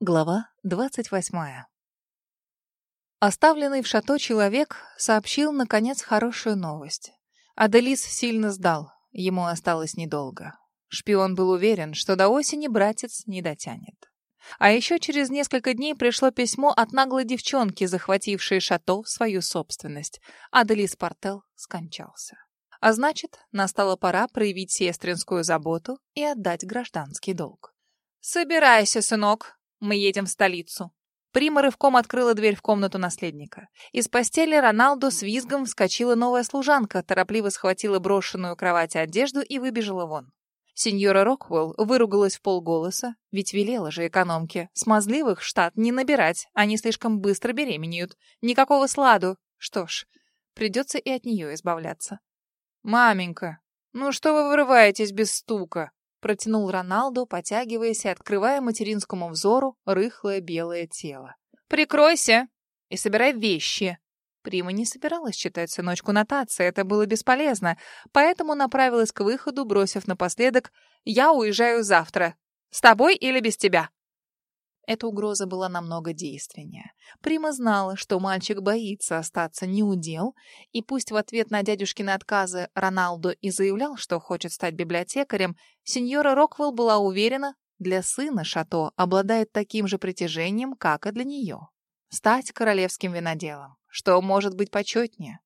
Глава двадцать восьмая. Оставленный в шато человек сообщил, наконец, хорошую новость. Аделис сильно сдал, ему осталось недолго. Шпион был уверен, что до осени братец не дотянет. А еще через несколько дней пришло письмо от наглой девчонки, захватившей шато в свою собственность. Аделис Портел скончался. А значит, настала пора проявить сестринскую заботу и отдать гражданский долг. «Собирайся, сынок», мы едем в столицу. Прима рывком открыла дверь в комнату наследника. Из постели Роналду с визгом вскочила новая служанка, торопливо схватила брошенную у кровати одежду и выбежала вон. Сеньора Роквелл выругалась в полголоса, ведь велела же экономке. Смазливых штат не набирать, они слишком быстро беременеют. Никакого сладу. Что ж, придется и от нее избавляться. «Маменька, ну что вы вырываетесь без стука?» Протянул Роналду, потягиваясь и открывая материнскому взору рыхлое белое тело. «Прикройся и собирай вещи!» Прима не собиралась читать сыночку нотации, это было бесполезно, поэтому направилась к выходу, бросив напоследок «Я уезжаю завтра. С тобой или без тебя?» Эта угроза была намного действеннее. Прима знала, что мальчик боится остаться неудел, и пусть в ответ на дядюшкины отказы Роналду и заявлял, что хочет стать библиотекарем, сеньора Роквелл была уверена, для сына Шато обладает таким же притяжением, как и для нее. Стать королевским виноделом, что может быть почетнее.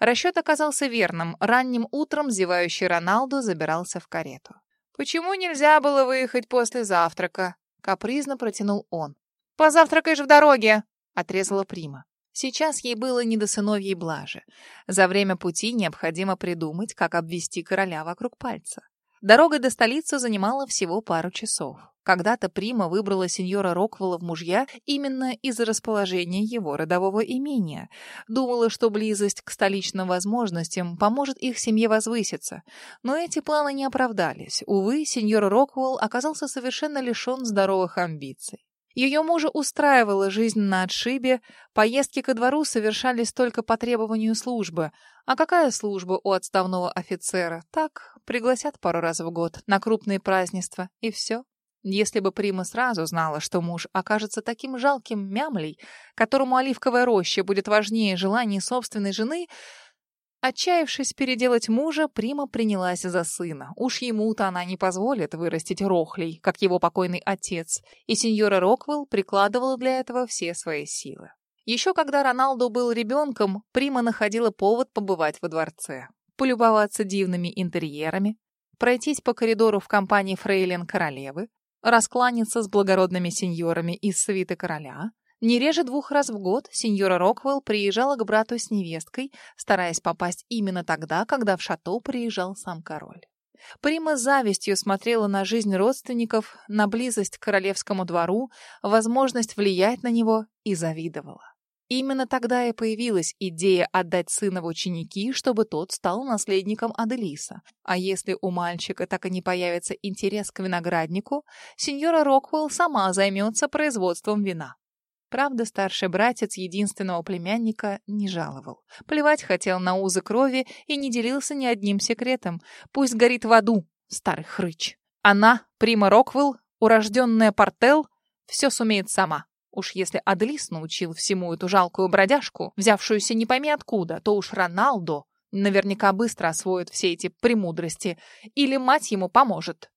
Расчет оказался верным. Ранним утром зевающий Роналду забирался в карету. «Почему нельзя было выехать после завтрака?» Капризно протянул он. «Позавтракаешь в дороге!» — отрезала Прима. Сейчас ей было не до сыновьей блажи. За время пути необходимо придумать, как обвести короля вокруг пальца. Дорога до столицы занимала всего пару часов. Когда-то Прима выбрала сеньора Роквелла в мужья именно из-за расположения его родового имения. Думала, что близость к столичным возможностям поможет их семье возвыситься. Но эти планы не оправдались. Увы, сеньор Роквелл оказался совершенно лишен здоровых амбиций. Ее мужа устраивала жизнь на отшибе, поездки ко двору совершались только по требованию службы. А какая служба у отставного офицера? Так, пригласят пару раз в год на крупные празднества, и все. Если бы Прима сразу знала, что муж окажется таким жалким мямлей, которому оливковая роща будет важнее желаний собственной жены, Отчаявшись переделать мужа, Прима принялась за сына. Уж ему-то она не позволит вырастить рохлей, как его покойный отец, и сеньора Роквелл прикладывала для этого все свои силы. Еще когда Роналду был ребенком, Прима находила повод побывать во дворце, полюбоваться дивными интерьерами, пройтись по коридору в компании фрейлин королевы, раскланяться с благородными сеньорами из свиты короля. Не реже двух раз в год сеньора Роквелл приезжала к брату с невесткой, стараясь попасть именно тогда, когда в шато приезжал сам король. Прима с завистью смотрела на жизнь родственников, на близость к королевскому двору, возможность влиять на него и завидовала. Именно тогда и появилась идея отдать сына в ученики, чтобы тот стал наследником Аделиса. А если у мальчика так и не появится интерес к винограднику, сеньора Роквелл сама займется производством вина. Правда, старший братец единственного племянника не жаловал. Плевать хотел на узы крови и не делился ни одним секретом. Пусть горит в аду, старый хрыч. Она, Прима Роквелл, урожденная Портел, все сумеет сама. Уж если Адлис научил всему эту жалкую бродяжку, взявшуюся не пойми откуда, то уж Роналдо наверняка быстро освоит все эти премудрости, или мать ему поможет.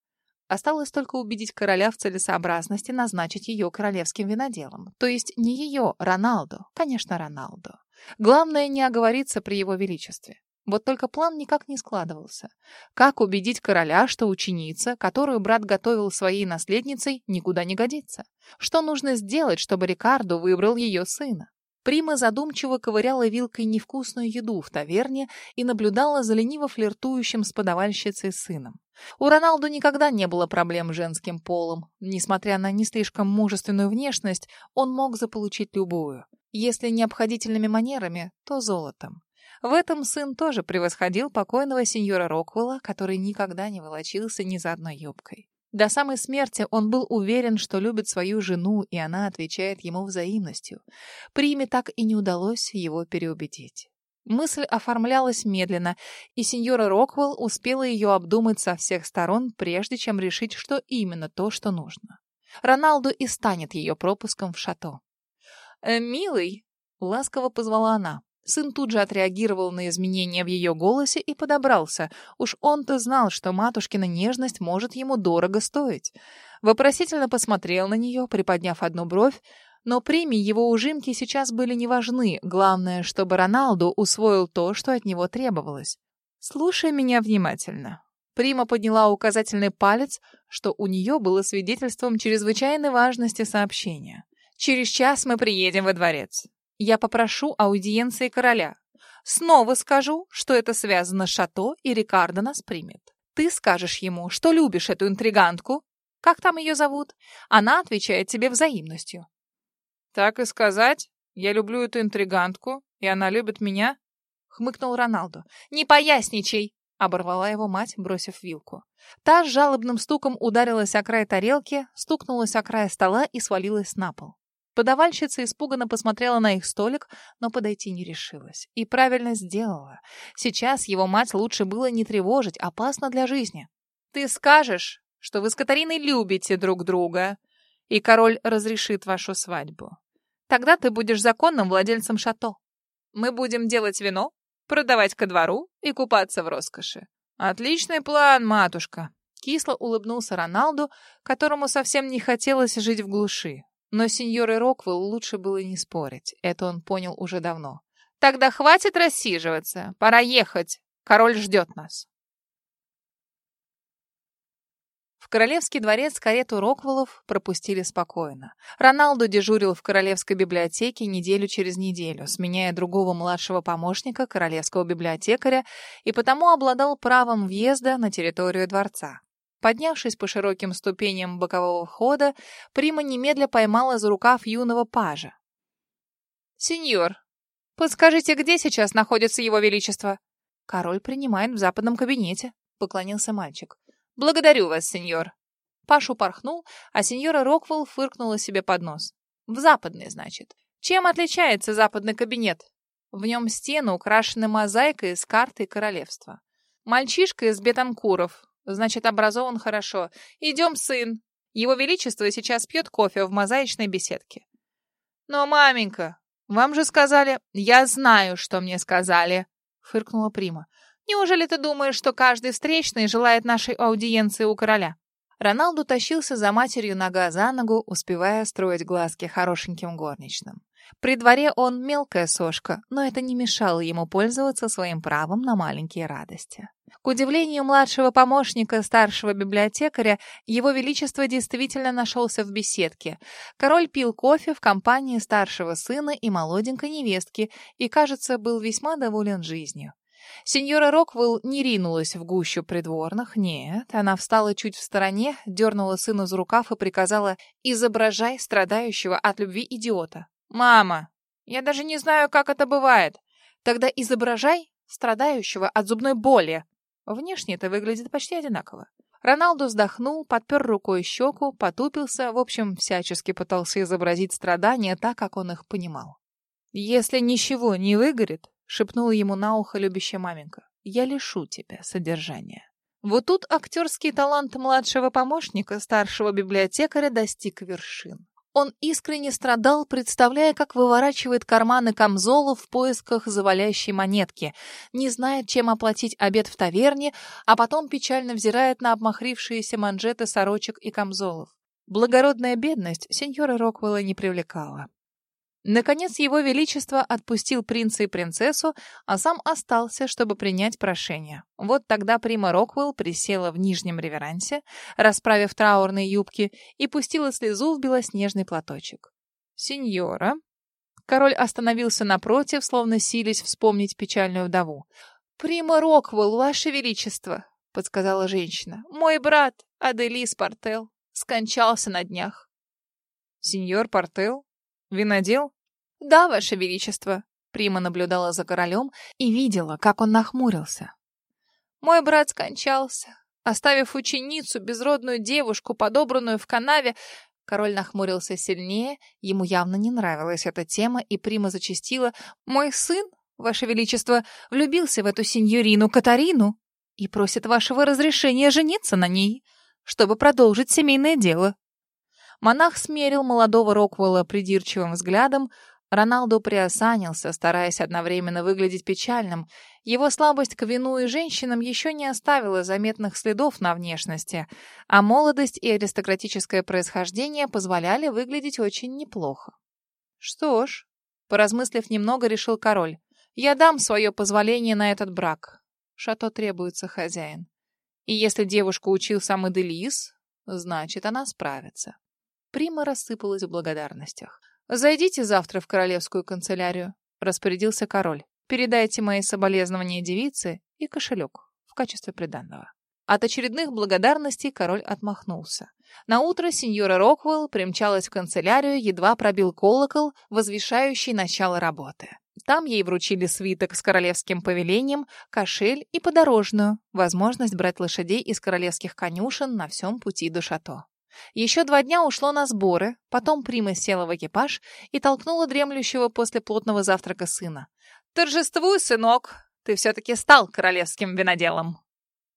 Осталось только убедить короля в целесообразности назначить ее королевским виноделом. То есть не ее, Роналдо, конечно, Роналдо. Главное не оговориться при его величестве. Вот только план никак не складывался. Как убедить короля, что ученица, которую брат готовил своей наследницей, никуда не годится? Что нужно сделать, чтобы Рикардо выбрал ее сына? Прима задумчиво ковыряла вилкой невкусную еду в таверне и наблюдала за лениво флиртующим с подавальщицей сыном. У Роналду никогда не было проблем с женским полом. Несмотря на не слишком мужественную внешность, он мог заполучить любую. Если не обходительными манерами, то золотом. В этом сын тоже превосходил покойного сеньора Роквелла, который никогда не волочился ни за одной юбкой. До самой смерти он был уверен, что любит свою жену, и она отвечает ему взаимностью. Приме так и не удалось его переубедить. Мысль оформлялась медленно, и сеньора Роквелл успела ее обдумать со всех сторон, прежде чем решить, что именно то, что нужно. Роналду и станет ее пропуском в шато. «Э, «Милый», — ласково позвала она. Сын тут же отреагировал на изменения в ее голосе и подобрался. Уж он-то знал, что матушкина нежность может ему дорого стоить. Вопросительно посмотрел на нее, приподняв одну бровь, но прими его ужимки сейчас были не важны. Главное, чтобы Роналду усвоил то, что от него требовалось. «Слушай меня внимательно». Прима подняла указательный палец, что у нее было свидетельством чрезвычайной важности сообщения. «Через час мы приедем во дворец. Я попрошу аудиенции короля. Снова скажу, что это связано с Шато, и Рикардо нас примет. Ты скажешь ему, что любишь эту интригантку. Как там ее зовут? Она отвечает тебе взаимностью. Так и сказать? Я люблю эту интригантку, и она любит меня? Хмыкнул Роналду. Не поясничай! Оборвала его мать, бросив вилку. Та с жалобным стуком ударилась о край тарелки, стукнулась о край стола и свалилась на пол. Подавальщица испуганно посмотрела на их столик, но подойти не решилась. И правильно сделала. Сейчас его мать лучше было не тревожить, опасно для жизни. «Ты скажешь, что вы с Катариной любите друг друга, и король разрешит вашу свадьбу. Тогда ты будешь законным владельцем шато. Мы будем делать вино, продавать ко двору и купаться в роскоши. Отличный план, матушка!» Кисло улыбнулся Роналду, которому совсем не хотелось жить в глуши. Но сеньоры Роквелл лучше было не спорить. Это он понял уже давно. «Тогда хватит рассиживаться. Пора ехать. Король ждет нас». В королевский дворец карету Роквеллов пропустили спокойно. Роналду дежурил в королевской библиотеке неделю через неделю, сменяя другого младшего помощника королевского библиотекаря, и потому обладал правом въезда на территорию дворца. Поднявшись по широким ступеням бокового входа, Прима немедля поймала за рукав юного пажа. «Сеньор, подскажите, где сейчас находится его величество?» «Король принимает в западном кабинете», — поклонился мальчик. «Благодарю вас, сеньор». Паш упорхнул, а сеньора Роквелл фыркнула себе под нос. «В западный, значит. Чем отличается западный кабинет?» В нем стены украшены мозаикой с картой королевства. Мальчишка из Бетанкуров, Значит, образован хорошо. Идем, сын. Его Величество сейчас пьет кофе в мозаичной беседке. Но, маменька, вам же сказали... Я знаю, что мне сказали, фыркнула Прима. Неужели ты думаешь, что каждый встречный желает нашей аудиенции у короля? Роналду тащился за матерью нога за ногу, успевая строить глазки хорошеньким горничным. При дворе он мелкая сошка, но это не мешало ему пользоваться своим правом на маленькие радости. К удивлению младшего помощника старшего библиотекаря, его величество действительно нашелся в беседке. Король пил кофе в компании старшего сына и молоденькой невестки и, кажется, был весьма доволен жизнью. Сеньора Роквелл не ринулась в гущу придворных, нет, она встала чуть в стороне, дернула сына за рукав и приказала «изображай страдающего от любви идиота». «Мама, я даже не знаю, как это бывает. Тогда изображай страдающего от зубной боли». Внешне это выглядит почти одинаково. Роналду вздохнул, подпер рукой щеку, потупился, в общем, всячески пытался изобразить страдания так, как он их понимал. «Если ничего не выгорит, шепнула ему на ухо любящая маменька. «Я лишу тебя содержания». Вот тут актерский талант младшего помощника, старшего библиотекаря, достиг вершин. Он искренне страдал, представляя, как выворачивает карманы камзола в поисках завалящей монетки, не знает, чем оплатить обед в таверне, а потом печально взирает на обмахрившиеся манжеты сорочек и камзолов. Благородная бедность сеньора Роквелла не привлекала. Наконец, его величество отпустил принца и принцессу, а сам остался, чтобы принять прошение. Вот тогда Прима Роквелл присела в нижнем реверансе, расправив траурные юбки, и пустила слезу в белоснежный платочек. «Сеньора...» Король остановился напротив, словно сились вспомнить печальную вдову. «Прима Роквелл, ваше величество!» — подсказала женщина. «Мой брат, Аделис Портел, скончался на днях». «Сеньор Портел?» «Винодел?» «Да, Ваше Величество». Прима наблюдала за королем и видела, как он нахмурился. «Мой брат скончался, оставив ученицу, безродную девушку, подобранную в канаве». Король нахмурился сильнее, ему явно не нравилась эта тема, и Прима зачастила. «Мой сын, Ваше Величество, влюбился в эту сеньорину Катарину и просит вашего разрешения жениться на ней, чтобы продолжить семейное дело». Монах смерил молодого Роквелла придирчивым взглядом, Роналду приосанился, стараясь одновременно выглядеть печальным. Его слабость к вину и женщинам еще не оставила заметных следов на внешности, а молодость и аристократическое происхождение позволяли выглядеть очень неплохо. «Что ж», — поразмыслив немного, решил король, — «я дам свое позволение на этот брак. Шато требуется хозяин. И если девушку учил сам Эделис, значит, она справится». Прима рассыпалась в благодарностях. «Зайдите завтра в королевскую канцелярию», — распорядился король. «Передайте мои соболезнования девице и кошелек в качестве приданного». От очередных благодарностей король отмахнулся. На утро сеньора Роквелл примчалась в канцелярию, едва пробил колокол, возвещающий начало работы. Там ей вручили свиток с королевским повелением, кошель и подорожную, возможность брать лошадей из королевских конюшен на всем пути до шато. Еще два дня ушло на сборы, потом Прима села в экипаж и толкнула дремлющего после плотного завтрака сына. «Торжествуй, сынок! Ты все-таки стал королевским виноделом!»